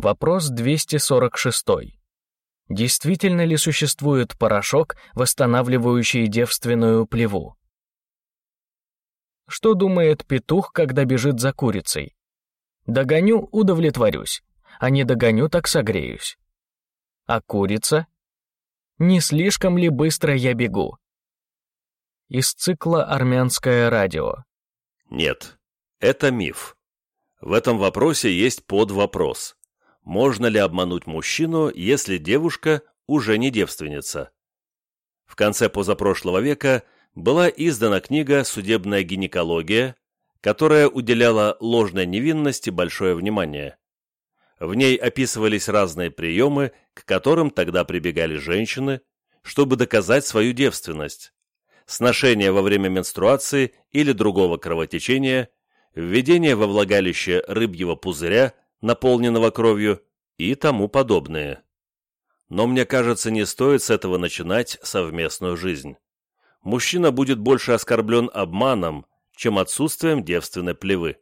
Вопрос 246. Действительно ли существует порошок, восстанавливающий девственную плеву? Что думает петух, когда бежит за курицей? Догоню — удовлетворюсь, а не догоню, так согреюсь. А курица? Не слишком ли быстро я бегу? Из цикла «Армянское радио». Нет, это миф. В этом вопросе есть подвопрос. Можно ли обмануть мужчину, если девушка уже не девственница? В конце позапрошлого века была издана книга «Судебная гинекология», которая уделяла ложной невинности большое внимание. В ней описывались разные приемы, к которым тогда прибегали женщины, чтобы доказать свою девственность. Сношение во время менструации или другого кровотечения, введение во влагалище рыбьего пузыря, наполненного кровью и тому подобное. Но мне кажется, не стоит с этого начинать совместную жизнь. Мужчина будет больше оскорблен обманом, чем отсутствием девственной плевы.